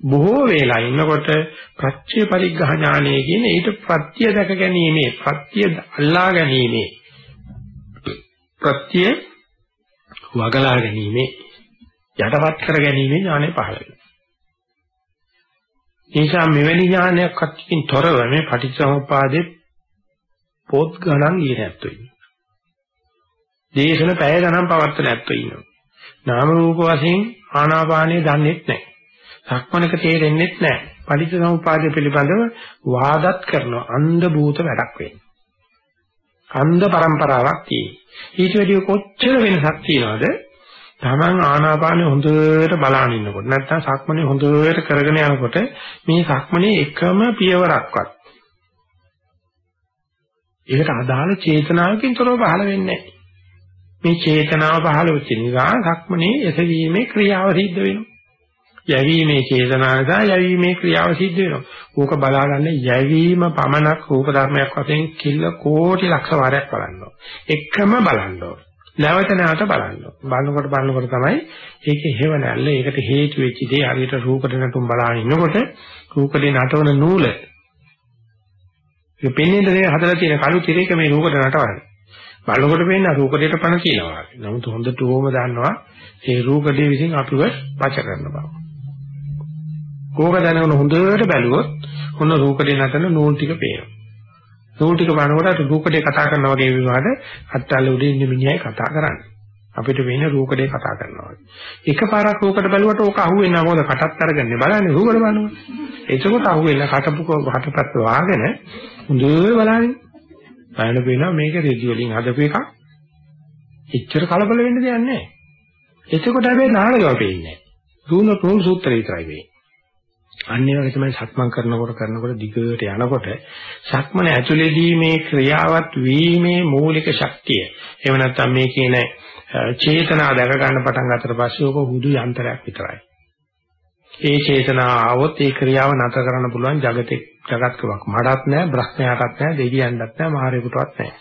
බොහෝ වේලා ඉන්නකොට ප්‍රත්‍ය පරිග්‍රහ ඥානය කියන ඊට ප්‍රත්‍ය දැක ගැනීමේ ප්‍රත්‍ය අල්ලා ගැනීමේ ප්‍රත්‍ය වගලා ගැනීමේ යටපත් කර ගැනීමේ ඥානය පහළ වෙනවා. ඒ නිසා මෙවැනි ඥානයක් අත්කින් තොරව මේ පටිච්චසමුප්පාදේ පොත් ගණන් ඉගෙන ඇත්තෝ ඉන්නවා. දේශන පැය ගණන් පවත්වන ඇත්තෝ ඉන්නවා. නාම රූප වශයෙන් ආනාපානිය දන්නේත් නැහැ. සක්මණක තේරෙන්නෙත් නැහැ. පටිච්චසමුපාදය පිළිබඳව වාදත් කරන අන්ධ භූත වැඩක් වෙන්නේ. අන්ධ પરම්පරාවක් තියෙයි. ඊට වැඩිය කොච්චර වෙනසක් තියනවද? Taman ආනාපානෙ හොඳට බලාගෙන ඉන්නකොට නැත්නම් සක්මනේ හොඳට කරගෙන යනකොට මේ සක්මනේ එකම පියවරක්වත් ඒකට අදාළ චේතනාවකින් තොරව පහළ වෙන්නේ නැහැ. මේ චේතනාව පහළ වෙච්ච නිසා සක්මනේ එසවීමේ ක්‍රියාව සිද්ධ වෙනවා. යැවීමේ චේතනාව නිසා යැවීමේ ක්‍රියාව සිද්ධ වෙනවා. ඕක බලාගන්න යැවීම පමණක් රූප ධර්මයක් වශයෙන් කිල්ල කෝටි ලක්ෂ වාරයක් බලනවා. එකම බලනවා. නැවත නැවත බලනවා. බලනකොට බලනකොට තමයි ඒකේ හේව නැල්ල ඒකට හේතු වෙච්ච දේ හරියට රූපද නටුම් බලාගෙන ඉන්නකොට රූපදේ නටවන නූල මේ පෙන්නේ දේ හදලා තියෙන කළු තිරේක මේ රූපද නටවන්නේ. බලනකොට පේන රූපදේට පණ කියනවා. නමුත් හොඳට ඕම දන්නවා ඒ රූපදේ විසින් අපිව පච කරන බව. කෝක දැනගෙන හොඳට බැලුවොත් ඔන්න රූපදේ නටන නූල් ටික පේනවා. නූල් ටික බලනකොට රූපදේ කතා කරනවා වගේ විවාද අත්තල්ල උඩින් ඉන්න මිනිහයි කතා කරන්නේ. අපිට වෙන රූකඩේ කතා කරනවා. එකපාරක් රූකඩ බැලුවට ඕක අහුවෙන්නේ නැහැ මොකද කටත් අරගන්නේ බලන්නේ රූකඩ බලනවා. එතකොට අහුවෙන්නේ කටපුක හටපත් වාගෙන හොඳට බලන්න. බලන පේනවා මේක රෙදි වලින් හදපු එකක්. එච්චර කලබල වෙන්න දෙයක් නැහැ. එතකොට හැබැයි නාලගම පේන්නේ නැහැ. දුන ප්‍රෝල් සූත්‍රය විතරයි වෙන්නේ. අන්න ඒ වගේ තමයි සක්මන් කරනකොට කරනකොට දිගට යනකොට සක්මන ඇතුලේදී මේ ක්‍රියාවත් වීමේ මූලික ශක්තිය. එහෙම නැත්නම් මේ කියන චේතනා දැක ගන්න පටන් ගන්නතර පස්සේ ඔක හුදු යන්ත්‍රයක් විතරයි. ඒ චේතනා આવොත් ඒ ක්‍රියාව නැතර කරන්න පුළුවන් జగතේ జగත්කමක් මඩත් නැහැ, බ්‍රහ්මයාටත් නැහැ, දෙවියන්ටත් නැහැ, මහරෙකුටවත් නැහැ.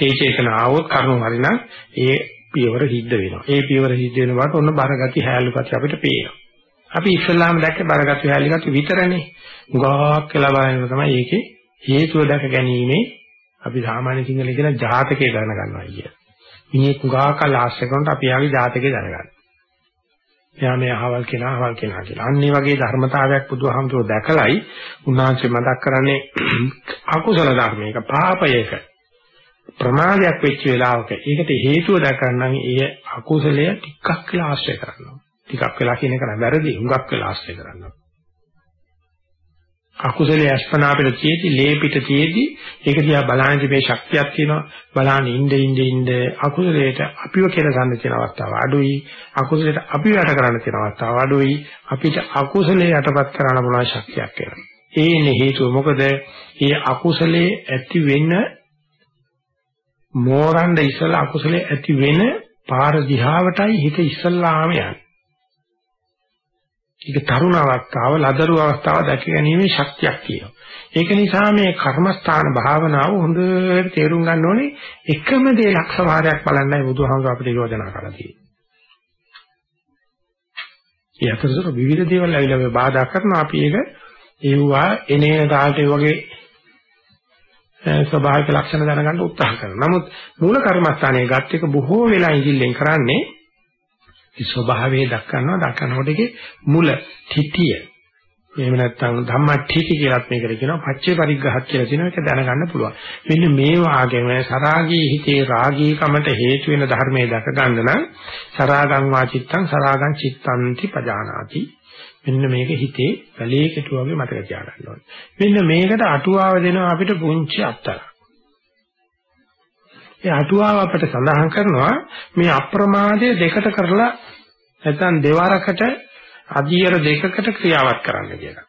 ඒ චේතන ආවොත් කරුණු හරිනම් ඒ පියවර සිද්ධ වෙනවා. ඒ පියවර සිද්ධ වෙනකොට ඔන්න බරගති හැලුපත් අපිට පේනවා. අපි ඉස්සල්ලාම දැක්ක බරගති හැලුපත් විතරනේ. ගාක් කියලා බලන තමයි ඒකේ හේතුව දැක ගැනීමේ අපි සාමාන්‍ය සිංහලේ කියන ජාතකය දැනගන්නවා කිය. මිනිහ කුගාක ලාස්ට් එකකට අපි ආගේ ජාතකය දැනගන්නවා. එයා මේ අහවල් කෙනා අහවල් කෙනා කියලා. අන්න ඒ වගේ ධර්මතාවයක් බුදුහාමුදුරුවෝ දැකලයි උන්වහන්සේ මතක් කරන්නේ අකුසල ධර්මයක පාපයක ප්‍රමාදයක් වෙච්ච වෙලාවක ඒකට හේතුව දැකගන්න ඒ අකුසලය ටිකක් වෙලා ආශ්‍රය කරනවා. ටිකක් වෙලා කියන එක නෑ වැරදි. හුඟක් වෙලා ආශ්‍රය කරනවා. අකුසලයේ අස්පනා අපිට තියෙදි ලේ පිට තියෙදි ඒක දිහා බලන්නේ මේ ශක්තියක් තියෙනවා. බලන්න ඉnde ඉnde ඉnde අකුසලයට අපිව කියලා ගන්න තියෙන අවස්ථාව අඩුයි. අකුසලයට අපිව යට කරන්න තියෙන අවස්ථාව අඩුයි. අපිට අකුසලයේ යටපත් කරන්න පුළුවන් ශක්තියක් එනවා. ඒනේ හේතුව මොකද? මේ අකුසලයේ ඇති වෙන මෝරණ්ඩ ඉස්සලා අකුසලයේ ඇති වෙන පාර දිහාවටයි හිත ඉස්සල්ලාම යන්නේ. ඒක තරුණ අවස්ථාව, ලදරු අවස්ථාව දැක ගැනීමේ ශක්තියක් තියෙනවා. ඒක නිසා මේ කර්මස්ථාන භාවනාව හොඳට තේරුම් ගන්න ඕනේ එකම දේ ලක්ෂ වාරයක් බලන්නයි බුදුහාමුදුර අපිට යෝජනා කරලා තියෙන්නේ. ඒ අතරතුර විවිධ දේවල් ඇවිල්ලා බාධා කරනවා අපි ඒක ඒවා එනේන තාලට වගේ ස්වභාවික ලක්ෂණ දැනගන්න උත්සාහ කරනවා. නමුත් මූල කර්මස්ථානයේ ගත් එක බොහෝ වෙලා ඉඳිල්ලෙන් කරන්නේ ඒ ස්වභාවය දක්වනවා දක්වනකොට ඒකේ මුල තිතිය එහෙම නැත්නම් ධම්මට්ඨීති කියලාත් මේකට කියනවා පච්චේ පරිග්‍රහත් කියලා කියනවා ඒක දැනගන්න පුළුවන්. මෙන්න මේ වාගේම සරාගී හිතේ රාගීකමට හේතු වෙන ධර්මයේ දැක ගන්න නම් සරාගං වාචිත්තං සරාගං චිත්තන්ති පජානාති. මෙන්න මේක හිතේ වැලේ කෙටු වගේ මතක තියාගන්න ඕනේ. මෙන්න මේකට අටුවාව දෙනවා අපිට පුංචි අත්තර. ඒ අටුවාව අපිට සඳහන් කරනවා මේ අප්‍රමාදයේ දෙකට කරලා නැත්නම් දෙවරකට අධියර දෙකකට ක්‍රියාවක් කරන්න කියලා.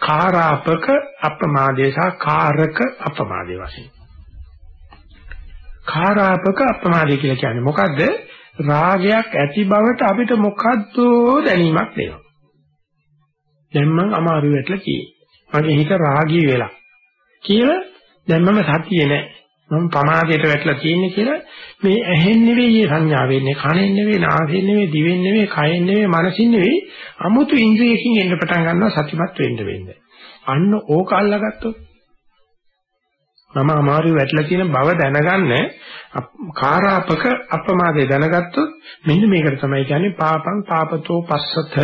කාරාපක අප්‍රමාදේ සහ කාරක අප්‍රමාදේ වශයෙන්. කාරාපක අප්‍රමාදේ කියලා කියන්නේ මොකද්ද? රාගයක් ඇති බවට අපිට මොකද්ද දැනීමක් දෙනවා. දැන් මං අමාරු වෙట్లా කියේ. මගේ හිත රාගී වෙලා. කියලා දැන් මම සතියේ නැහැ. මම පමාදයට වැටලා තියෙන්නේ කියලා මේ ඇහෙන් නෙවෙයි මේ සංඥා වෙන්නේ කනෙන් නෙවෙයි නාසයෙන් නෙවෙයි දිවෙන් නෙවෙයි කයෙන් නෙවෙයි මනසින් නෙවෙයි 아무තු ඉන්ද්‍රියකින් එන්න පටන් ගන්නවා සතිමත් වෙන්න වෙන්නේ. අන්න ඕක අල්ලගත්තොත් මම අමාරු වැටලා තියෙන බව දැනගන්න කාරාපක අපමාදේ දැනගත්තොත් මෙන්න මේකට තමයි කියන්නේ පාපං පාපතෝ පස්සත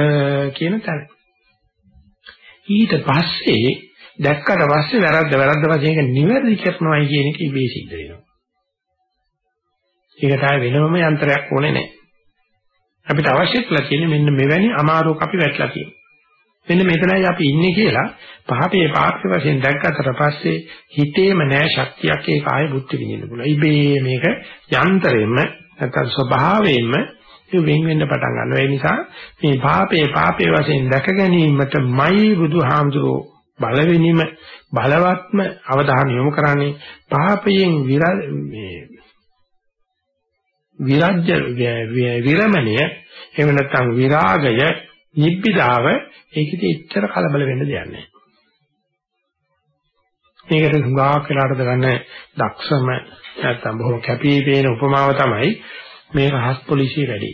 කියන තැන. ඊට පස්සේ දැක්කට පස්සේ වැරද්ද වැරද්ද වශයෙන් ඒක නිවැරදි කරනවායි කියන එක ඉබේ සිද්ධ වෙනවා. ඒකට ආය වෙනම යන්ත්‍රයක් ඕනේ නැහැ. අපිට අවශ්‍ය කරලා තියෙන්නේ මෙන්න මෙවැනි අමාරුවක් අපි වැටලා තියෙනවා. මෙන්න මෙතනයි අපි ඉන්නේ කියලා පහපේ පාක්ෂ වශයෙන් දැක්කට පස්සේ හිතේම නැහැ ශක්තියක් ඒක ආය බුද්ධ විඳින්න පුළුවන්. ඉබේ මේක යන්ත්‍රයෙන්ම නැත්නම් ස්වභාවයෙන්ම වෙන් වෙන්න පටන් ගන්නවා. ඒ නිසා මේ පාපේ පාපේ වශයෙන් දැක ගැනීමටමයි බුදුහාමුදුරෝ බලවෙනිම බලවත්ම අවධානය යොමු කරන්නේ පාපයෙන් මේ විරජ්‍ය විරමණය එහෙම නැත්නම් විරාගය නිබ්බිදාව ඒකෙදි එච්චර කලබල වෙන්න දෙයක් නැහැ. මේකට හුඟක් වෙලාට ගන්න දක්ෂම නැත්නම් බොහොම කැපී පෙනෙන උපමාව තමයි මේ රහස් පොලිසිය වැඩි.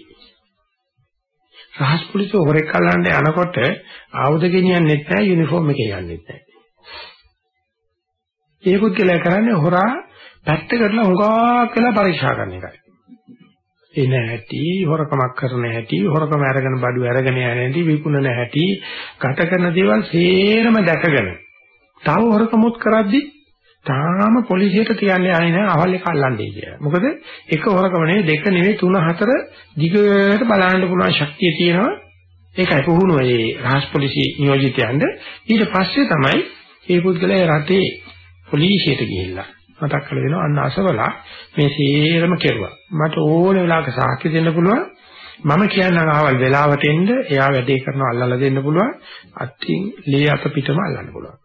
රහස් පොලිසිය හොරෙක් අල්ලන්න යනකොට ආයුධ ගෙනියන්නෙත් නැහැ යුනිෆෝම් එක යන්නෙත් නැහැ. ඒ පුද්ගලයා කරන්නේ හොරා පැත්තකටලා හුඟක් වෙලා පරීක්ෂා කරන එකයි. එන හැටි හොරකමක් කරන හැටි හොරකම අරගෙන බඩු අරගෙන යන හැටි විකුණන හැටි ගත කරන දේවල් සේරම දැකගෙන තව හොරකමුත් කරද්දී තාම පොලිසියට කියන්නේ ආනේ නැහැ අවල් එක අල්ලන්නේ කියලා. මොකද එක හොරකම නෙවෙයි දෙක නෙවෙයි තුන හතර දිගට බලන්න පුළුවන් ශක්තිය තියෙනවා. ඒකයි පුහුණුව ඒ රහස් පොලිසිය නියෝජිතයන්ද ඊට පස්සේ තමයි මේ පුද්ගලයා රටේ පොලිසියට ගිහිල්ලා මතක් කරලා දෙනවා අන්න අසවලා මේ සේරම කෙරුවා. මට ඕන වෙලාවක සාක්ෂි දෙන්න පුළුවන්. මම කියන්නම් ආවල් වෙලාවට එන්න එයා වැඩේ කරනවා අල්ලලා දෙන්න පුළුවන්. අත්ින් ලේ අත පිටම අල්ලන්න පුළුවන්.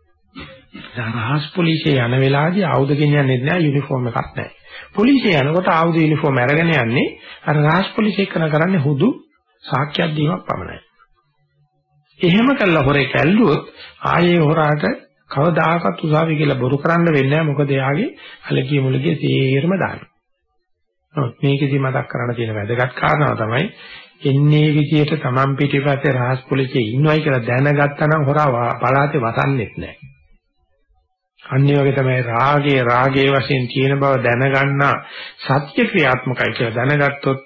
රහස් පොලිසිය යන වෙලාවේදී ආයුධ ගෙනියන්නේ නැහැ යුනිෆෝම් එකක් නැහැ. පොලිසිය යනකොට ආයුධ යුනිෆෝම් අරගෙන යන්නේ අර රහස් පොලිසිය කරන කරන්නේ හුදු සාක්ෂියක් දීමක් පමණයි. එහෙම කළා හොරේ කැල්ලුවොත් ආයේ හොරාට කවදාකවත් උසාවි කියලා බොරු කරන්න වෙන්නේ නැහැ මොකද එයාගේ අලගිය මුලගේ තේරම දානවා. නමුත් මේකෙදි මතක් කරන්න තියෙන වැදගත් කාරණාව තමයි එන්නේ විදියට Taman පිටිපස්සේ රහස් පොලිසිය ඉන්නවයි කියලා දැනගත්තා නම් හොරා පලාතේ වසන්නේත් නැහැ. අනිත් වගේ තමයි රාගයේ රාගයේ වශයෙන් තියෙන බව දැනගන්නා සත්‍ය ක්‍රියාත්මකයි කියලා දැනගත්තොත්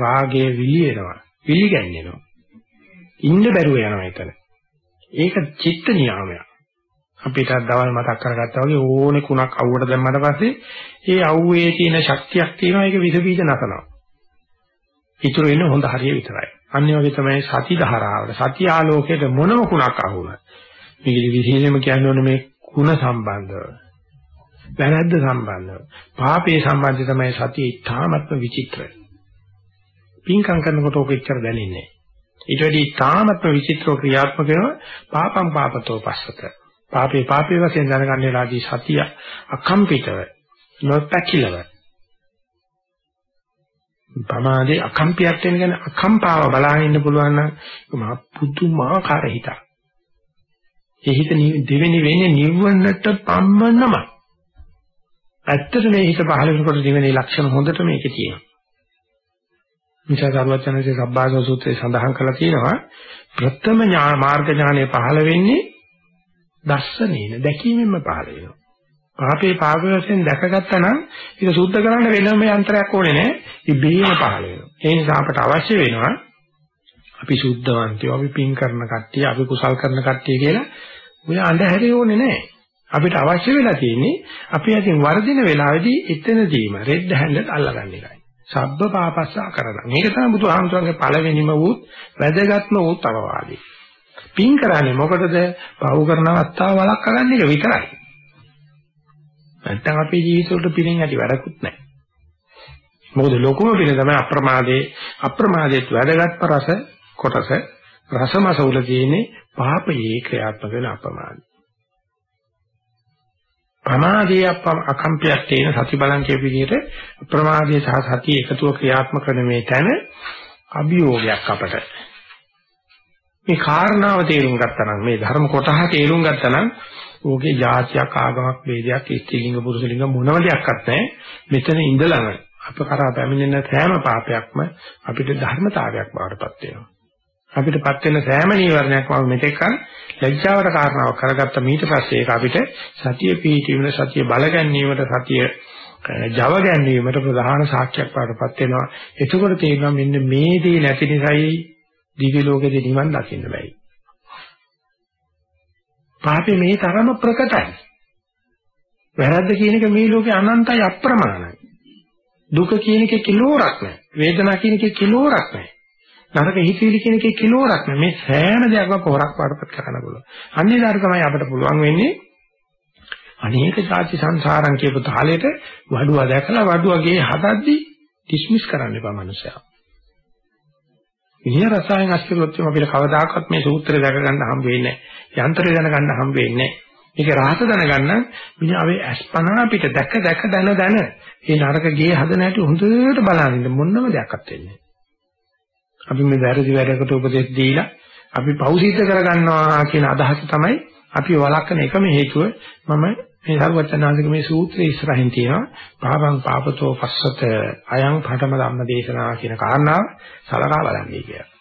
රාගයේ විලියනවා විලිගැන්වෙනවා ඉන්න බැරුව යනවා එතන. ඒක චිත්ත නියාමයක්. අපිට දවල් මතක් කරගත්තා වගේ ඕනේ කුණක් අවුවට දැම්මට පස්සේ ඒ අවුවේ තියෙන ශක්තියක් තියෙනවා. ඒක විස බීජ නැසනවා. ඉතුරු වෙන්නේ හොඳ හරිය විතරයි. අනිත් වගේ තමයි සති ධාරාවට සති ආලෝකයට මොනම කුණක් අහුණා මේක විශේෂයෙන්ම කියන්නේ මේ ಗುಣ සම්බන්ධව වැරද්ද සම්බන්ධව පාපේ සම්බන්ධය තමයි සතිය ඉතාමත්ම විචිත්‍රයි. පින්කම් කරනකොට ඔක එච්චර දැනෙන්නේ ඊට වැඩි ඉතාමත්ම විචිත්‍රව ක්‍රියාත්මක වෙනවා පාපම් පාපතෝ පස්සත. පාපේ පාපේ වශයෙන් දැනගන්න වෙලාදී සතිය අකම්පිතව නොපැකිලව. පමාදේ අකම්පියක් වෙන ගැන අකම්පාව බලාගෙන ඉන්න පුළුවන් නම් මහ පුදුමාකාර හිතක්. ඒ හිත දෙවෙනි වෙන්නේ නිවන්නට පම්මනම. ඇත්තට මේ හිත පහළ වෙනකොට දෙවෙනි ලක්ෂණ හොඳට මේකේ තියෙනවා. නිසා සර්වඥාන්සේ සබ්බාසව සූත්‍රයේ සඳහන් කරලා තියෙනවා ප්‍රථම ඥාන මාර්ග ඥානය පහළ වෙන්නේ දස්සනේන දැකීමෙන්ම පහළ වෙනවා. පාපේ පාප වශයෙන් දැකගත්තා නම් ඒක සුද්ධ කරන්න වෙනම යන්ත්‍රයක් ඕනේ නැහැ. ඉබේම පහළ වෙනවා. ඒ නිසා අපට අවශ්‍ය වෙනවා අපි සුද්ධවන්තයෝ අපි පින් කරන කට්ටිය අපි කුසල් කරන කට්ටිය කියලා ඔය අඳුරේ ඕනේ නැහැ. අපිට අවශ්‍ය වෙලා තියෙන්නේ අපි අතින් වර්ධින වෙලාවේදී එතනදීම රෙඩ් හැන්ඩ් අල්ලගන්න එකයි. සබ්බ පාපස්සා කරන. මේක තමයි බුදුහාමුදුරන්ගේ පළවෙනිම වූත් වැදගත්ම වූත් අවවාදී. පින් කරන්නේ මොකටද? පව් කරන අවස්ථාව වළක්වා ගන්න එක විතරයි. නැත්තම් අපේ ජීවිතවලට පිනෙන් ඇති වැඩකුත් නැහැ. මොකද ලෝකම පින තමයි අප්‍රමාදේ අප්‍රමාදයට වැදගත් රස කොටස රසමස උල තියෙන්නේ පාපයේ ක්‍රියාත්මක වෙන අප්‍රමාදී. ප්‍රමාදයේ අකම්පියක් තියෙන සති බලංකයේ විදිහට ප්‍රමාදයේ සහ සතිය එකතුව ක්‍රියාත්මක කරන මේ තැන අභියෝගයක් අපට. මේ කාරණාව තේරුම් ගත්තා නම් මේ ධර්ම කොටහ තේරුම් ගත්තා නම් ඕකේ જાතියක් ආගමක් වේදයක් ස්ත්‍රීලිංග පුරුෂලිංග මොනම දෙයක්වත් නැහැ. මෙතන ඉඳලම අප කරා පැමිණෙන සෑම පාපයක්ම අපිට ධර්මතාවයක් බවට පත් වෙනවා. අපිටපත් වෙන සෑම නීවරණයක්ම මෙතෙක් ලැජ්ජාවට කාරණාවක් කරගත්ත මීට පස්සේ ඒක අපිට සතිය පිහිටීමේ සතිය බල ගැනීමට සතිය ජව ගැනීමට ප්‍රධාන සාක්ෂියක් වඩපත් වෙනවා. එතකොට තේරෙනවා මෙන්න මේ දේ නැති නිසායි දිව්‍ය ලෝකෙදී නිවන් දකින්න බැයි. පාපේ මේ තරම ප්‍රකටයි. වැරද්ද කියන එක මේ ලෝකේ අනන්තයි අප්‍රමාණයි. දුක කියන එකේ කිලෝරක් නැහැ. වේදනාව කියන එකේ කිලෝරක් නැහැ. නරක හිතවිලි කියන එකේ කිලෝරක් නෑ මේ සෑම දෙයක්ම පොරක් වඩපත් කරන්න පුළුවන්. අන්නේ දාර තමයි අපිට පුළුවන් වෙන්නේ අනේක සාචි සංසාරම් කියපු තාලෙට වඩුව දැකලා වඩුවගේ හදද්දි ඩිස්මිස් කරන්න එපා මනුස්සයා. ඉනිය රසායන අස්තිරොත් අපිට කවදාකවත් මේ සූත්‍රය දැක ගන්න හම්බ වෙන්නේ නැහැ. යන්ත්‍රය දැන ගන්න හම්බ වෙන්නේ නැහැ. මේක රහස දැනගන්න මිනිහාවේ අස්පනා පිට දැක දැක දන දන මේ නරක ගේ හදන හැටි හොඳට බලන්න මොනම දෙයක්වත් වෙන්නේ අපි මේ වැරදි වැඩකට උපදෙස් දීලා අපි පෞසිද්ධ කරගන්නවා කියන අදහස තමයි අපි වළක්වන එකම හේතුව මම මේ සර්වචනාසික මේ සූත්‍රයේ ඉස්සරහින් තියෙනවා පාපං පාපතෝ පස්සත අයං පඨම ධම්ම දේශනා කියන කාරණාව සලකා බලන්නේ කියලා.